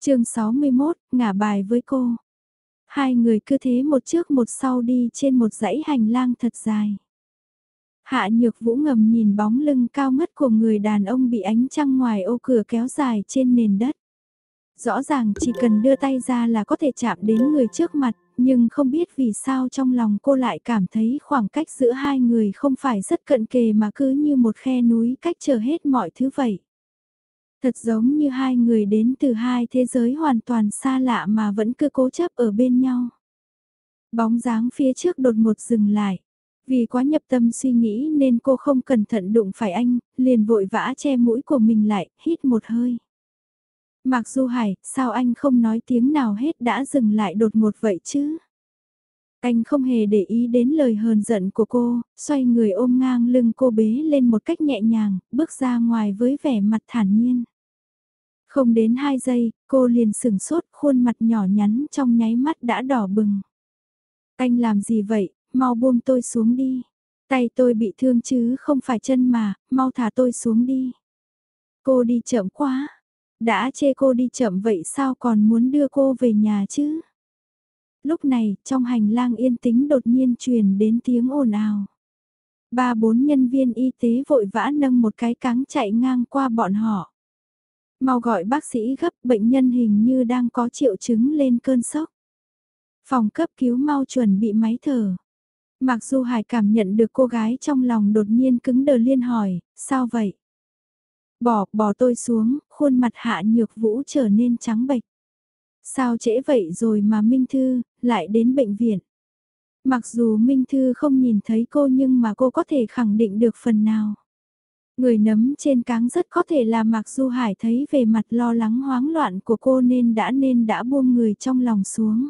chương 61, ngả bài với cô. Hai người cứ thế một trước một sau đi trên một dãy hành lang thật dài. Hạ nhược vũ ngầm nhìn bóng lưng cao ngất của người đàn ông bị ánh trăng ngoài ô cửa kéo dài trên nền đất. Rõ ràng chỉ cần đưa tay ra là có thể chạm đến người trước mặt, nhưng không biết vì sao trong lòng cô lại cảm thấy khoảng cách giữa hai người không phải rất cận kề mà cứ như một khe núi cách trở hết mọi thứ vậy. Thật giống như hai người đến từ hai thế giới hoàn toàn xa lạ mà vẫn cứ cố chấp ở bên nhau. Bóng dáng phía trước đột ngột dừng lại. Vì quá nhập tâm suy nghĩ nên cô không cẩn thận đụng phải anh, liền vội vã che mũi của mình lại, hít một hơi. mặc Du Hải, sao anh không nói tiếng nào hết đã dừng lại đột ngột vậy chứ? Anh không hề để ý đến lời hờn giận của cô, xoay người ôm ngang lưng cô bế lên một cách nhẹ nhàng, bước ra ngoài với vẻ mặt thản nhiên. Không đến 2 giây, cô liền sửng sốt, khuôn mặt nhỏ nhắn trong nháy mắt đã đỏ bừng. Anh làm gì vậy, mau buông tôi xuống đi. Tay tôi bị thương chứ không phải chân mà, mau thả tôi xuống đi. Cô đi chậm quá. Đã chê cô đi chậm vậy sao còn muốn đưa cô về nhà chứ? Lúc này, trong hành lang yên tĩnh đột nhiên truyền đến tiếng ồn ào. Ba bốn nhân viên y tế vội vã nâng một cái cáng chạy ngang qua bọn họ. Mau gọi bác sĩ gấp bệnh nhân hình như đang có triệu chứng lên cơn sốc. Phòng cấp cứu mau chuẩn bị máy thở. Mặc dù Hải cảm nhận được cô gái trong lòng đột nhiên cứng đờ liên hỏi, sao vậy? Bỏ, bỏ tôi xuống, khuôn mặt hạ nhược vũ trở nên trắng bệch. Sao trễ vậy rồi mà Minh Thư, lại đến bệnh viện? Mặc dù Minh Thư không nhìn thấy cô nhưng mà cô có thể khẳng định được phần nào. Người nấm trên cáng rất có thể là Mạc Du Hải thấy về mặt lo lắng hoáng loạn của cô nên đã nên đã buông người trong lòng xuống.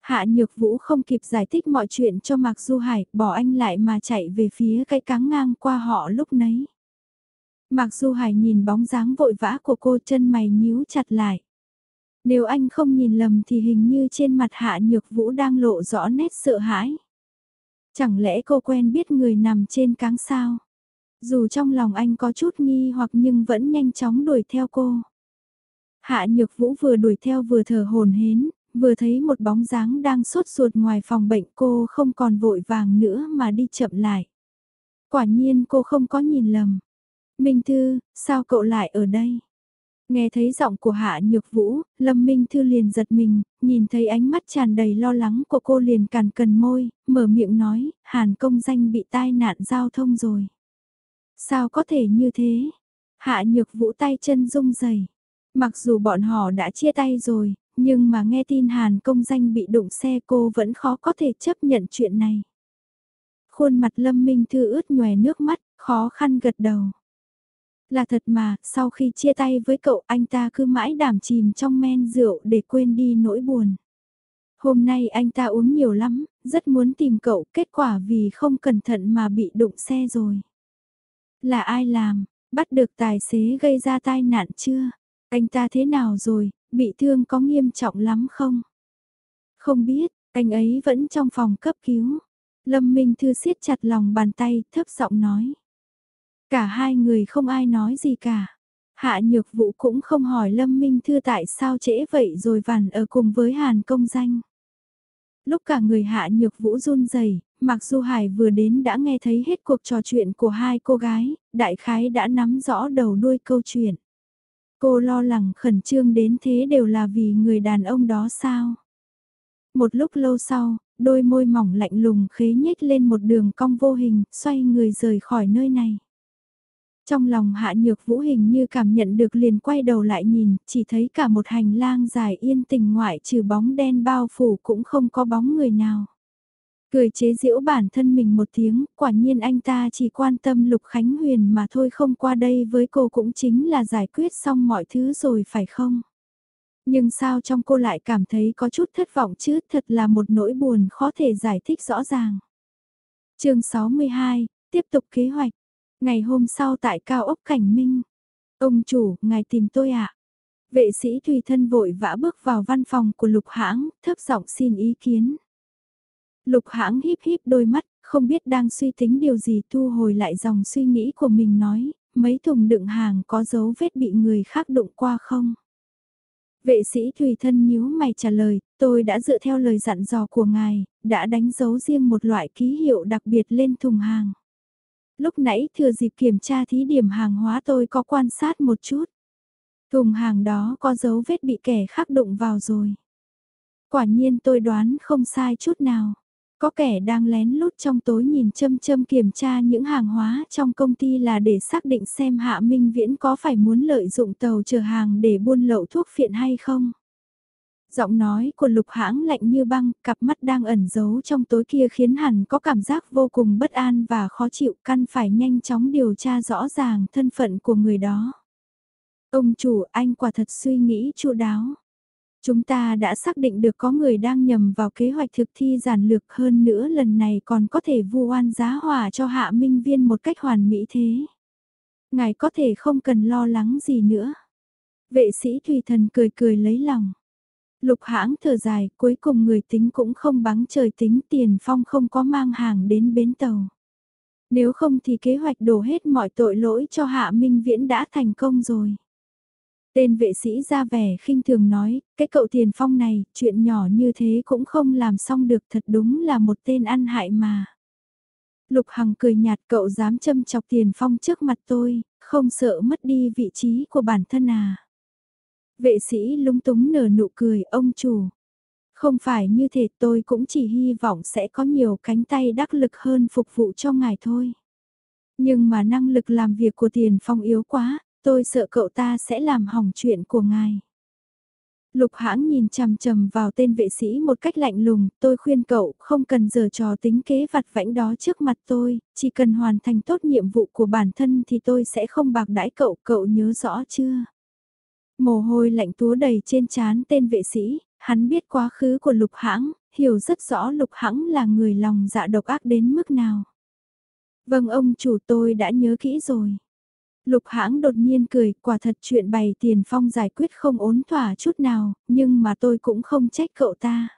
Hạ Nhược Vũ không kịp giải thích mọi chuyện cho Mạc Du Hải, bỏ anh lại mà chạy về phía cái cáng ngang qua họ lúc nấy. Mạc Du Hải nhìn bóng dáng vội vã của cô chân mày nhíu chặt lại. Nếu anh không nhìn lầm thì hình như trên mặt Hạ Nhược Vũ đang lộ rõ nét sợ hãi. Chẳng lẽ cô quen biết người nằm trên cáng sao? Dù trong lòng anh có chút nghi hoặc nhưng vẫn nhanh chóng đuổi theo cô. Hạ Nhược Vũ vừa đuổi theo vừa thở hồn hến, vừa thấy một bóng dáng đang sốt ruột ngoài phòng bệnh cô không còn vội vàng nữa mà đi chậm lại. Quả nhiên cô không có nhìn lầm. Minh Thư, sao cậu lại ở đây? Nghe thấy giọng của Hạ Nhược Vũ, Lâm Minh Thư liền giật mình, nhìn thấy ánh mắt tràn đầy lo lắng của cô liền càn cần môi, mở miệng nói, Hàn công danh bị tai nạn giao thông rồi. Sao có thể như thế? Hạ Nhược Vũ tay chân rung rẩy. Mặc dù bọn họ đã chia tay rồi, nhưng mà nghe tin Hàn công danh bị đụng xe cô vẫn khó có thể chấp nhận chuyện này. Khuôn mặt Lâm Minh Thư ướt nhòe nước mắt, khó khăn gật đầu. Là thật mà, sau khi chia tay với cậu anh ta cứ mãi đảm chìm trong men rượu để quên đi nỗi buồn. Hôm nay anh ta uống nhiều lắm, rất muốn tìm cậu, kết quả vì không cẩn thận mà bị đụng xe rồi. Là ai làm, bắt được tài xế gây ra tai nạn chưa? Anh ta thế nào rồi, bị thương có nghiêm trọng lắm không? Không biết, anh ấy vẫn trong phòng cấp cứu. Lâm Minh Thư siết chặt lòng bàn tay, thấp giọng nói. Cả hai người không ai nói gì cả. Hạ Nhược Vũ cũng không hỏi Lâm Minh Thư tại sao trễ vậy rồi vằn ở cùng với Hàn công danh. Lúc cả người Hạ Nhược Vũ run rẩy, Mặc Du Hải vừa đến đã nghe thấy hết cuộc trò chuyện của hai cô gái, đại khái đã nắm rõ đầu đuôi câu chuyện. Cô lo lắng khẩn trương đến thế đều là vì người đàn ông đó sao? Một lúc lâu sau, đôi môi mỏng lạnh lùng khế nhếch lên một đường cong vô hình, xoay người rời khỏi nơi này. Trong lòng hạ nhược vũ hình như cảm nhận được liền quay đầu lại nhìn, chỉ thấy cả một hành lang dài yên tình ngoại trừ bóng đen bao phủ cũng không có bóng người nào. Cười chế giễu bản thân mình một tiếng, quả nhiên anh ta chỉ quan tâm Lục Khánh Huyền mà thôi không qua đây với cô cũng chính là giải quyết xong mọi thứ rồi phải không? Nhưng sao trong cô lại cảm thấy có chút thất vọng chứ thật là một nỗi buồn khó thể giải thích rõ ràng. chương 62, tiếp tục kế hoạch. Ngày hôm sau tại cao ốc Cảnh Minh. Ông chủ, ngài tìm tôi ạ. À? Vệ sĩ tùy thân vội vã bước vào văn phòng của lục hãng, thấp giọng xin ý kiến. Lục hãng híp híp đôi mắt, không biết đang suy tính điều gì thu hồi lại dòng suy nghĩ của mình nói, mấy thùng đựng hàng có dấu vết bị người khác đụng qua không? Vệ sĩ tùy Thân nhíu mày trả lời, tôi đã dựa theo lời dặn dò của ngài, đã đánh dấu riêng một loại ký hiệu đặc biệt lên thùng hàng. Lúc nãy thừa dịp kiểm tra thí điểm hàng hóa tôi có quan sát một chút. Thùng hàng đó có dấu vết bị kẻ khác đụng vào rồi. Quả nhiên tôi đoán không sai chút nào. Có kẻ đang lén lút trong tối nhìn châm châm kiểm tra những hàng hóa trong công ty là để xác định xem Hạ Minh Viễn có phải muốn lợi dụng tàu chở hàng để buôn lậu thuốc phiện hay không. Giọng nói của lục hãng lạnh như băng, cặp mắt đang ẩn giấu trong tối kia khiến hẳn có cảm giác vô cùng bất an và khó chịu căn phải nhanh chóng điều tra rõ ràng thân phận của người đó. Ông chủ anh quả thật suy nghĩ chu đáo. Chúng ta đã xác định được có người đang nhầm vào kế hoạch thực thi giản lược hơn nữa lần này còn có thể vu oan giá hỏa cho hạ minh viên một cách hoàn mỹ thế. Ngài có thể không cần lo lắng gì nữa. Vệ sĩ Thùy Thần cười cười lấy lòng. Lục hãng thở dài, cuối cùng người tính cũng không bắn trời tính tiền phong không có mang hàng đến bến tàu. Nếu không thì kế hoạch đổ hết mọi tội lỗi cho Hạ Minh Viễn đã thành công rồi. Tên vệ sĩ ra vẻ khinh thường nói, cái cậu tiền phong này, chuyện nhỏ như thế cũng không làm xong được thật đúng là một tên ăn hại mà. Lục Hằng cười nhạt cậu dám châm chọc tiền phong trước mặt tôi, không sợ mất đi vị trí của bản thân à. Vệ sĩ lúng túng nở nụ cười ông chủ. Không phải như thế tôi cũng chỉ hy vọng sẽ có nhiều cánh tay đắc lực hơn phục vụ cho ngài thôi. Nhưng mà năng lực làm việc của tiền phong yếu quá, tôi sợ cậu ta sẽ làm hỏng chuyện của ngài. Lục hãng nhìn chằm chằm vào tên vệ sĩ một cách lạnh lùng, tôi khuyên cậu không cần giờ trò tính kế vặt vãnh đó trước mặt tôi, chỉ cần hoàn thành tốt nhiệm vụ của bản thân thì tôi sẽ không bạc đãi cậu, cậu nhớ rõ chưa? Mồ hôi lạnh túa đầy trên trán tên vệ sĩ, hắn biết quá khứ của lục hãng, hiểu rất rõ lục hãng là người lòng dạ độc ác đến mức nào. Vâng ông chủ tôi đã nhớ kỹ rồi. Lục hãng đột nhiên cười, quả thật chuyện bày tiền phong giải quyết không ốn thỏa chút nào, nhưng mà tôi cũng không trách cậu ta.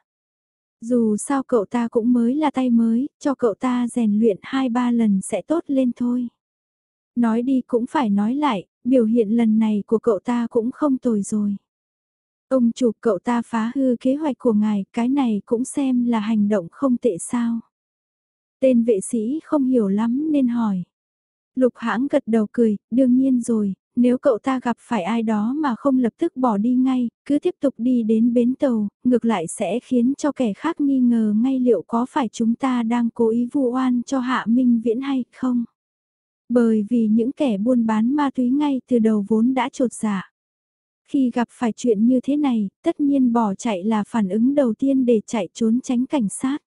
Dù sao cậu ta cũng mới là tay mới, cho cậu ta rèn luyện hai ba lần sẽ tốt lên thôi. Nói đi cũng phải nói lại, biểu hiện lần này của cậu ta cũng không tồi rồi. Ông chủ cậu ta phá hư kế hoạch của ngài, cái này cũng xem là hành động không tệ sao. Tên vệ sĩ không hiểu lắm nên hỏi. Lục hãng gật đầu cười, đương nhiên rồi, nếu cậu ta gặp phải ai đó mà không lập tức bỏ đi ngay, cứ tiếp tục đi đến bến tàu, ngược lại sẽ khiến cho kẻ khác nghi ngờ ngay liệu có phải chúng ta đang cố ý vu oan cho Hạ Minh Viễn hay không. Bởi vì những kẻ buôn bán ma túy ngay từ đầu vốn đã trột dạ. Khi gặp phải chuyện như thế này, tất nhiên bỏ chạy là phản ứng đầu tiên để chạy trốn tránh cảnh sát.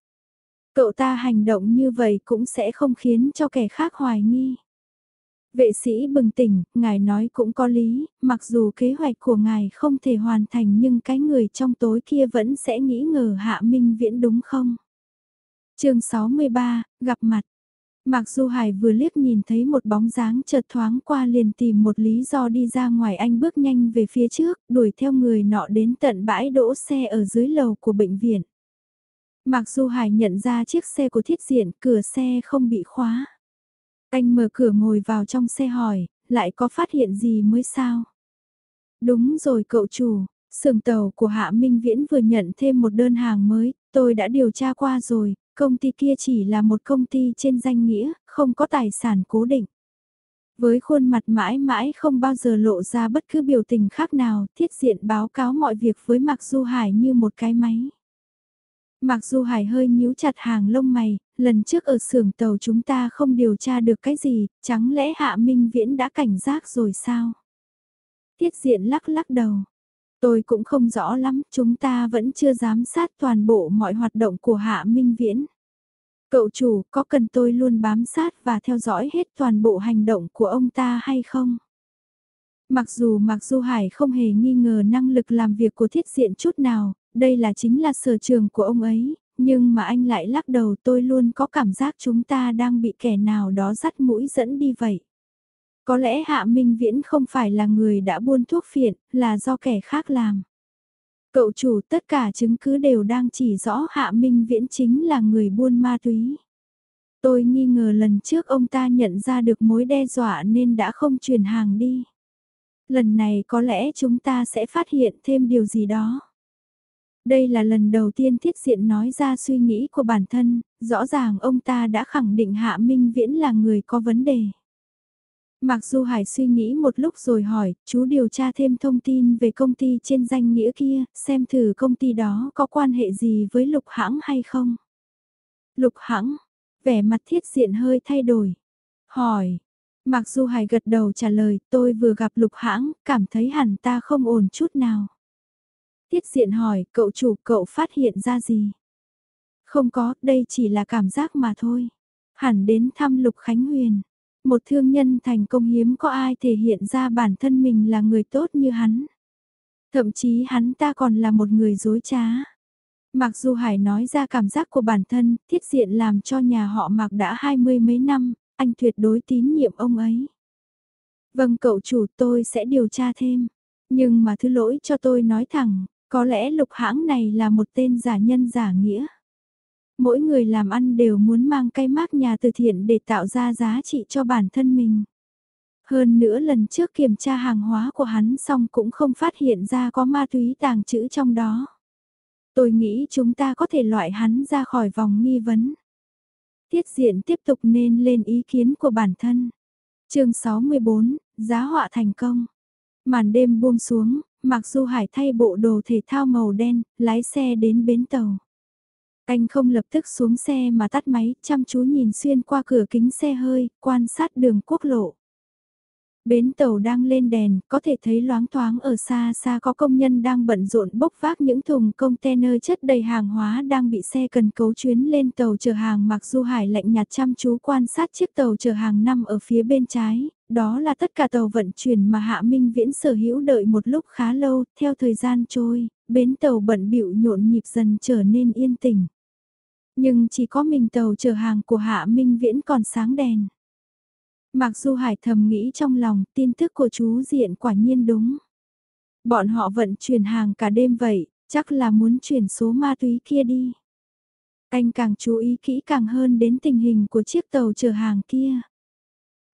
Cậu ta hành động như vậy cũng sẽ không khiến cho kẻ khác hoài nghi. Vệ sĩ bừng tỉnh, ngài nói cũng có lý, mặc dù kế hoạch của ngài không thể hoàn thành nhưng cái người trong tối kia vẫn sẽ nghĩ ngờ Hạ Minh Viễn đúng không? chương 63, gặp mặt. Mặc dù Hải vừa liếc nhìn thấy một bóng dáng chợt thoáng qua liền tìm một lý do đi ra ngoài anh bước nhanh về phía trước, đuổi theo người nọ đến tận bãi đỗ xe ở dưới lầu của bệnh viện. Mặc dù Hải nhận ra chiếc xe của thiết diện, cửa xe không bị khóa. Anh mở cửa ngồi vào trong xe hỏi, lại có phát hiện gì mới sao? Đúng rồi cậu chủ, sưởng tàu của Hạ Minh Viễn vừa nhận thêm một đơn hàng mới, tôi đã điều tra qua rồi, công ty kia chỉ là một công ty trên danh nghĩa, không có tài sản cố định. Với khuôn mặt mãi mãi không bao giờ lộ ra bất cứ biểu tình khác nào, thiết diện báo cáo mọi việc với Mạc Du Hải như một cái máy. Mạc Du Hải hơi nhíu chặt hàng lông mày, lần trước ở xưởng tàu chúng ta không điều tra được cái gì, chẳng lẽ Hạ Minh Viễn đã cảnh giác rồi sao? Tiết diện lắc lắc đầu. Tôi cũng không rõ lắm, chúng ta vẫn chưa giám sát toàn bộ mọi hoạt động của Hạ Minh Viễn. Cậu chủ, có cần tôi luôn bám sát và theo dõi hết toàn bộ hành động của ông ta hay không? Mặc dù Mạc Du Hải không hề nghi ngờ năng lực làm việc của thiết diện chút nào, đây là chính là sở trường của ông ấy, nhưng mà anh lại lắc đầu tôi luôn có cảm giác chúng ta đang bị kẻ nào đó dắt mũi dẫn đi vậy. Có lẽ Hạ Minh Viễn không phải là người đã buôn thuốc phiện, là do kẻ khác làm. Cậu chủ tất cả chứng cứ đều đang chỉ rõ Hạ Minh Viễn chính là người buôn ma túy. Tôi nghi ngờ lần trước ông ta nhận ra được mối đe dọa nên đã không chuyển hàng đi. Lần này có lẽ chúng ta sẽ phát hiện thêm điều gì đó. Đây là lần đầu tiên thiết diện nói ra suy nghĩ của bản thân, rõ ràng ông ta đã khẳng định Hạ Minh Viễn là người có vấn đề. Mặc dù Hải suy nghĩ một lúc rồi hỏi, chú điều tra thêm thông tin về công ty trên danh nghĩa kia, xem thử công ty đó có quan hệ gì với lục hãng hay không. Lục hãng, vẻ mặt thiết diện hơi thay đổi. Hỏi, Mặc dù Hải gật đầu trả lời, tôi vừa gặp lục hãng, cảm thấy hẳn ta không ổn chút nào. Tiết diện hỏi, cậu chủ cậu phát hiện ra gì? Không có, đây chỉ là cảm giác mà thôi. Hẳn đến thăm Lục Khánh Huyền. Một thương nhân thành công hiếm có ai thể hiện ra bản thân mình là người tốt như hắn. Thậm chí hắn ta còn là một người dối trá. Mặc dù Hải nói ra cảm giác của bản thân, thiết diện làm cho nhà họ Mạc đã hai mươi mấy năm, anh tuyệt đối tín nhiệm ông ấy. Vâng cậu chủ tôi sẽ điều tra thêm. Nhưng mà thứ lỗi cho tôi nói thẳng, có lẽ lục hãng này là một tên giả nhân giả nghĩa. Mỗi người làm ăn đều muốn mang cái mác nhà từ thiện để tạo ra giá trị cho bản thân mình. Hơn nữa lần trước kiểm tra hàng hóa của hắn xong cũng không phát hiện ra có ma túy tàng trữ trong đó. Tôi nghĩ chúng ta có thể loại hắn ra khỏi vòng nghi vấn. Tiết diện tiếp tục nên lên ý kiến của bản thân. chương 64, giá họa thành công. Màn đêm buông xuống, Mặc dù Hải thay bộ đồ thể thao màu đen, lái xe đến bến tàu. Anh không lập tức xuống xe mà tắt máy, chăm chú nhìn xuyên qua cửa kính xe hơi, quan sát đường quốc lộ. Bến tàu đang lên đèn, có thể thấy loáng thoáng ở xa xa có công nhân đang bận rộn bốc vác những thùng container chất đầy hàng hóa đang bị xe cần cấu chuyến lên tàu chở hàng mặc dù hải lạnh nhạt chăm chú quan sát chiếc tàu chở hàng nằm ở phía bên trái, đó là tất cả tàu vận chuyển mà Hạ Minh Viễn sở hữu đợi một lúc khá lâu, theo thời gian trôi, bến tàu bận bịu nhộn nhịp dần trở nên yên tĩnh. Nhưng chỉ có mình tàu chở hàng của Hạ Minh Viễn còn sáng đèn. Mặc dù Hải thầm nghĩ trong lòng tin tức của chú Diện quả nhiên đúng. Bọn họ vận chuyển hàng cả đêm vậy, chắc là muốn chuyển số ma túy kia đi. Anh càng chú ý kỹ càng hơn đến tình hình của chiếc tàu chở hàng kia.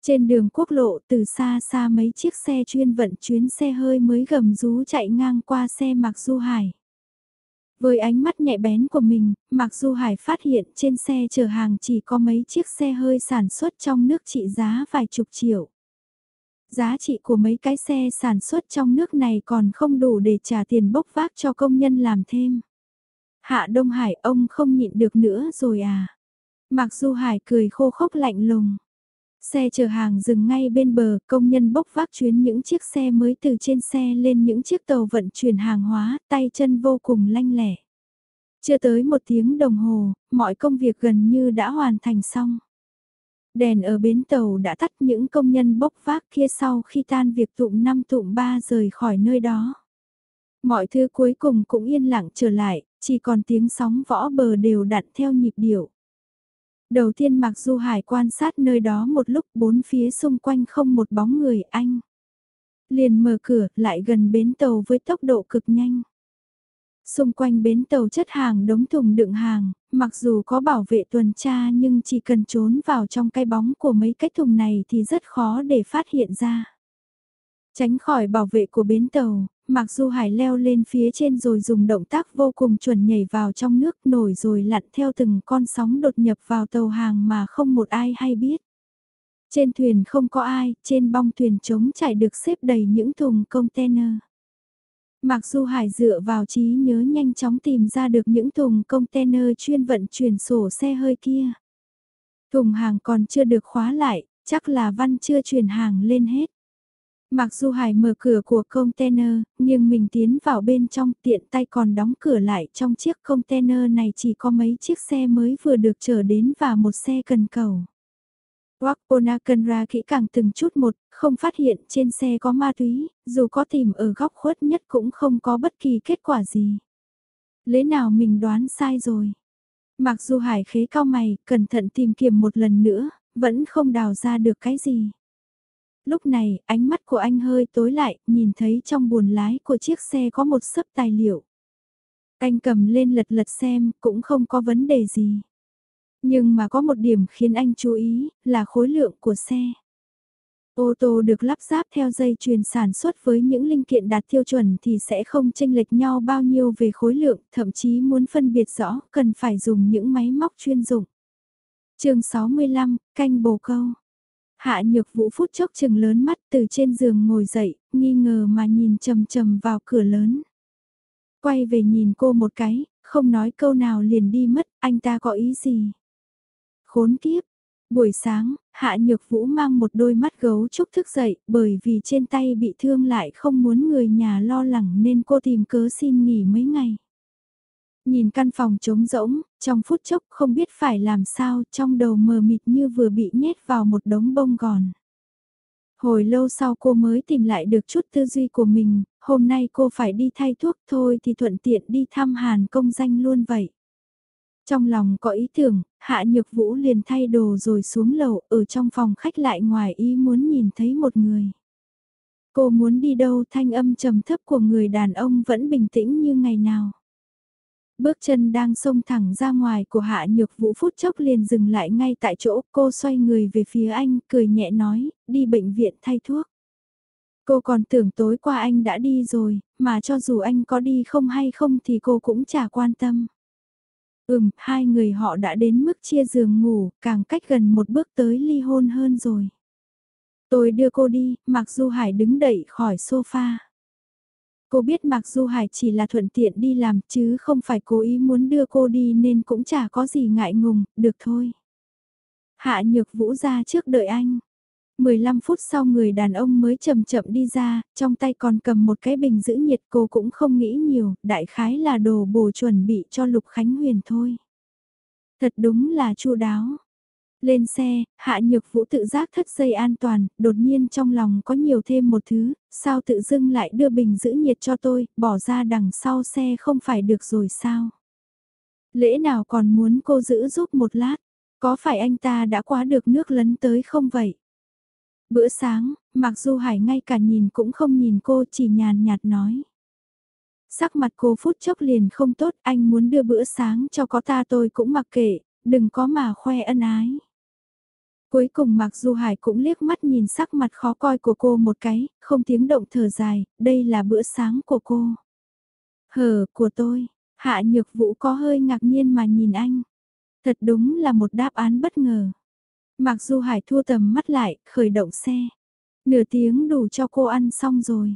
Trên đường quốc lộ từ xa xa mấy chiếc xe chuyên vận chuyến xe hơi mới gầm rú chạy ngang qua xe Mạc Du Hải. Với ánh mắt nhạy bén của mình, Mạc Du Hải phát hiện trên xe chở hàng chỉ có mấy chiếc xe hơi sản xuất trong nước trị giá vài chục triệu. Giá trị của mấy cái xe sản xuất trong nước này còn không đủ để trả tiền bốc vác cho công nhân làm thêm. Hạ Đông Hải ông không nhịn được nữa rồi à? Mạc Du Hải cười khô khốc lạnh lùng. Xe chở hàng dừng ngay bên bờ, công nhân bốc vác chuyến những chiếc xe mới từ trên xe lên những chiếc tàu vận chuyển hàng hóa, tay chân vô cùng lanh lẻ. Chưa tới một tiếng đồng hồ, mọi công việc gần như đã hoàn thành xong. Đèn ở bến tàu đã tắt những công nhân bốc vác kia sau khi tan việc tụm năm tụm ba rời khỏi nơi đó. Mọi thứ cuối cùng cũng yên lặng trở lại, chỉ còn tiếng sóng võ bờ đều đặn theo nhịp điệu. Đầu tiên mặc dù Hải quan sát nơi đó một lúc bốn phía xung quanh không một bóng người anh. Liền mở cửa lại gần bến tàu với tốc độ cực nhanh. Xung quanh bến tàu chất hàng đống thùng đựng hàng, mặc dù có bảo vệ tuần tra nhưng chỉ cần trốn vào trong cái bóng của mấy cái thùng này thì rất khó để phát hiện ra. Tránh khỏi bảo vệ của bến tàu, Mặc dù Hải leo lên phía trên rồi dùng động tác vô cùng chuẩn nhảy vào trong nước nổi rồi lặn theo từng con sóng đột nhập vào tàu hàng mà không một ai hay biết. Trên thuyền không có ai, trên bong thuyền trống chạy được xếp đầy những thùng container. Mặc dù Hải dựa vào trí nhớ nhanh chóng tìm ra được những thùng container chuyên vận chuyển sổ xe hơi kia. Thùng hàng còn chưa được khóa lại, chắc là văn chưa chuyển hàng lên hết. Mặc dù Hải mở cửa của container, nhưng mình tiến vào bên trong tiện tay còn đóng cửa lại trong chiếc container này chỉ có mấy chiếc xe mới vừa được chở đến và một xe cần cầu. wakona cần ra kỹ càng từng chút một, không phát hiện trên xe có ma túy, dù có tìm ở góc khuất nhất cũng không có bất kỳ kết quả gì. Lẽ nào mình đoán sai rồi? Mặc dù Hải khế cao mày, cẩn thận tìm kiếm một lần nữa, vẫn không đào ra được cái gì. Lúc này, ánh mắt của anh hơi tối lại, nhìn thấy trong buồn lái của chiếc xe có một sấp tài liệu. Anh cầm lên lật lật xem, cũng không có vấn đề gì. Nhưng mà có một điểm khiến anh chú ý, là khối lượng của xe. Ô tô được lắp ráp theo dây chuyền sản xuất với những linh kiện đạt tiêu chuẩn thì sẽ không chênh lệch nhau bao nhiêu về khối lượng, thậm chí muốn phân biệt rõ cần phải dùng những máy móc chuyên dụng. chương 65, canh bồ câu. Hạ nhược vũ phút chốc chừng lớn mắt từ trên giường ngồi dậy, nghi ngờ mà nhìn chầm chầm vào cửa lớn. Quay về nhìn cô một cái, không nói câu nào liền đi mất, anh ta có ý gì? Khốn kiếp, Buổi sáng, Hạ Nhược Vũ mang một đôi mắt gấu trúc thức dậy bởi vì trên tay bị thương lại không muốn người nhà lo lắng nên cô tìm cớ xin nghỉ mấy ngày. Nhìn căn phòng trống rỗng, trong phút chốc không biết phải làm sao trong đầu mờ mịt như vừa bị nhét vào một đống bông gòn. Hồi lâu sau cô mới tìm lại được chút tư duy của mình, hôm nay cô phải đi thay thuốc thôi thì thuận tiện đi thăm Hàn công danh luôn vậy. Trong lòng có ý tưởng, Hạ Nhược Vũ liền thay đồ rồi xuống lầu, ở trong phòng khách lại ngoài ý muốn nhìn thấy một người. Cô muốn đi đâu thanh âm trầm thấp của người đàn ông vẫn bình tĩnh như ngày nào. Bước chân đang xông thẳng ra ngoài của Hạ Nhược Vũ phút chốc liền dừng lại ngay tại chỗ, cô xoay người về phía anh, cười nhẹ nói, đi bệnh viện thay thuốc. Cô còn tưởng tối qua anh đã đi rồi, mà cho dù anh có đi không hay không thì cô cũng chả quan tâm. Ừm, hai người họ đã đến mức chia giường ngủ, càng cách gần một bước tới ly hôn hơn rồi. Tôi đưa cô đi, mặc dù Hải đứng đẩy khỏi sofa. Cô biết Mạc Du Hải chỉ là thuận tiện đi làm chứ không phải cố ý muốn đưa cô đi nên cũng chả có gì ngại ngùng, được thôi. Hạ Nhược Vũ ra trước đợi anh. 15 phút sau người đàn ông mới chậm chậm đi ra, trong tay còn cầm một cái bình giữ nhiệt cô cũng không nghĩ nhiều, đại khái là đồ bổ chuẩn bị cho Lục Khánh Huyền thôi. Thật đúng là chu đáo. Lên xe, Hạ Nhược Vũ tự giác thất dây an toàn, đột nhiên trong lòng có nhiều thêm một thứ, sao tự dưng lại đưa bình giữ nhiệt cho tôi, bỏ ra đằng sau xe không phải được rồi sao? Lễ nào còn muốn cô giữ giúp một lát, có phải anh ta đã quá được nước lấn tới không vậy? Bữa sáng, mặc dù Hải ngay cả nhìn cũng không nhìn cô chỉ nhàn nhạt nói. Sắc mặt cô phút chốc liền không tốt, anh muốn đưa bữa sáng cho có ta tôi cũng mặc kệ, đừng có mà khoe ân ái. Cuối cùng mặc dù Hải cũng liếc mắt nhìn sắc mặt khó coi của cô một cái, không tiếng động thở dài, đây là bữa sáng của cô. Hờ, của tôi, hạ nhược vũ có hơi ngạc nhiên mà nhìn anh. Thật đúng là một đáp án bất ngờ. Mặc dù Hải thua tầm mắt lại, khởi động xe. Nửa tiếng đủ cho cô ăn xong rồi.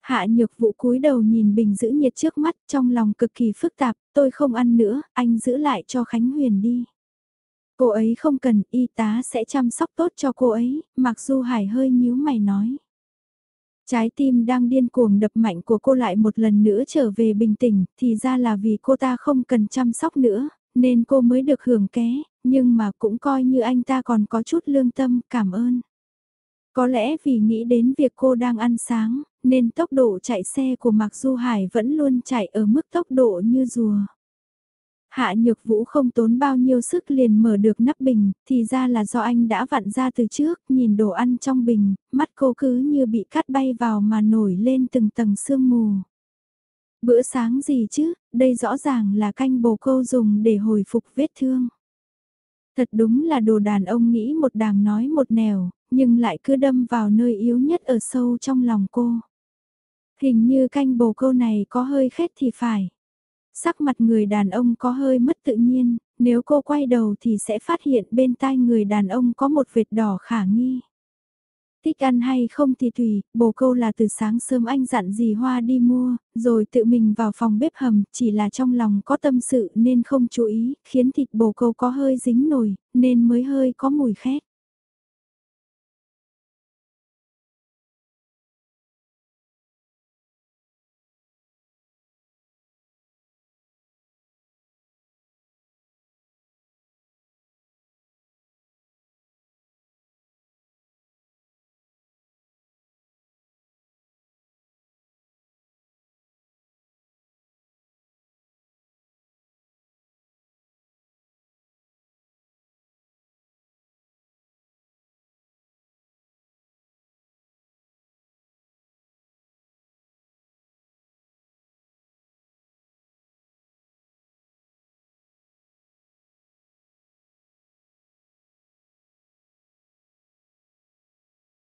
Hạ nhược vụ cúi đầu nhìn bình giữ nhiệt trước mắt trong lòng cực kỳ phức tạp, tôi không ăn nữa, anh giữ lại cho Khánh Huyền đi. Cô ấy không cần, y tá sẽ chăm sóc tốt cho cô ấy, mặc dù Hải hơi nhíu mày nói. Trái tim đang điên cuồng đập mạnh của cô lại một lần nữa trở về bình tĩnh, thì ra là vì cô ta không cần chăm sóc nữa, nên cô mới được hưởng ké, nhưng mà cũng coi như anh ta còn có chút lương tâm, cảm ơn. Có lẽ vì nghĩ đến việc cô đang ăn sáng, nên tốc độ chạy xe của Mạc Du Hải vẫn luôn chạy ở mức tốc độ như rùa. Hạ Nhược Vũ không tốn bao nhiêu sức liền mở được nắp bình, thì ra là do anh đã vặn ra từ trước, nhìn đồ ăn trong bình, mắt cô cứ như bị cắt bay vào mà nổi lên từng tầng sương mù. Bữa sáng gì chứ, đây rõ ràng là canh bồ câu dùng để hồi phục vết thương. Thật đúng là đồ đàn ông nghĩ một đàng nói một nẻo, nhưng lại cứ đâm vào nơi yếu nhất ở sâu trong lòng cô. Hình như canh bồ câu này có hơi khét thì phải. Sắc mặt người đàn ông có hơi mất tự nhiên, nếu cô quay đầu thì sẽ phát hiện bên tai người đàn ông có một vệt đỏ khả nghi. Thích ăn hay không thì tùy, bồ câu là từ sáng sớm anh dặn dì Hoa đi mua, rồi tự mình vào phòng bếp hầm, chỉ là trong lòng có tâm sự nên không chú ý, khiến thịt bồ câu có hơi dính nổi, nên mới hơi có mùi khét.